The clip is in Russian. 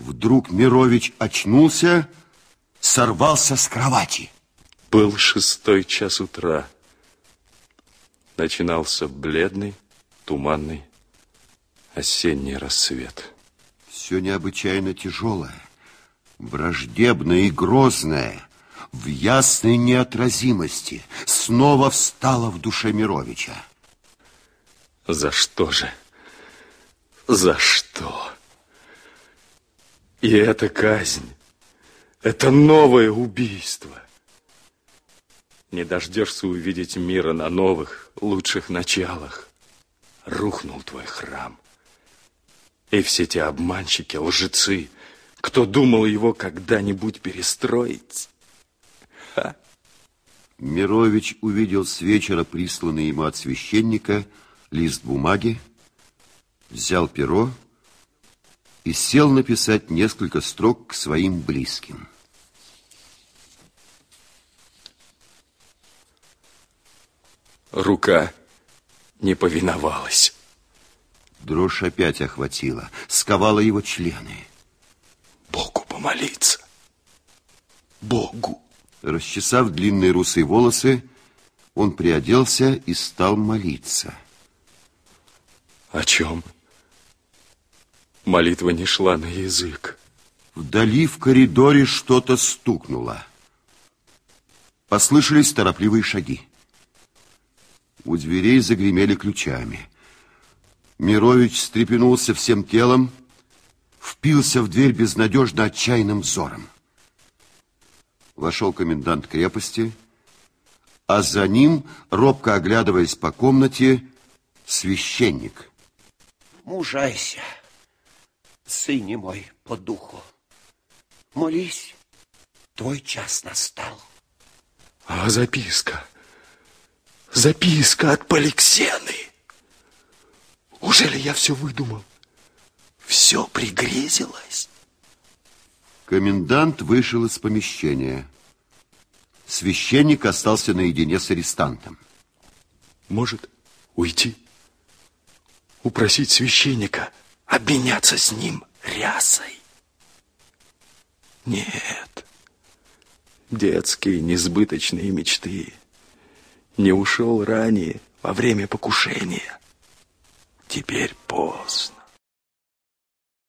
Вдруг Мирович очнулся, сорвался с кровати. Был шестой час утра. Начинался бледный, туманный осенний рассвет. Все необычайно тяжелое, враждебное и грозное, в ясной неотразимости, снова встало в душе Мировича. За что же? За что? И эта казнь, это новое убийство. Не дождешься увидеть мира на новых, лучших началах. Рухнул твой храм. И все те обманщики, лжецы, кто думал его когда-нибудь перестроить. Ха. Мирович увидел с вечера присланный ему от священника лист бумаги, взял перо и сел написать несколько строк к своим близким. Рука не повиновалась. Дрожь опять охватила, сковала его члены. Богу помолиться. Богу. Расчесав длинные русые волосы, он приоделся и стал молиться. О чем? Молитва не шла на язык. Вдали в коридоре что-то стукнуло. Послышались торопливые шаги. У дверей загремели ключами. Мирович встрепенулся всем телом, впился в дверь безнадежно отчаянным взором. Вошел комендант крепости, а за ним, робко оглядываясь по комнате, священник. Мужайся сыне мой по духу. Молись, твой час настал. А записка? Записка от Поликсены. Уже ли я все выдумал? Все пригрезилось? Комендант вышел из помещения. Священник остался наедине с арестантом. Может, уйти? Упросить священника обменяться с ним рясой. Нет, детские несбыточные мечты. Не ушел ранее, во время покушения. Теперь поздно.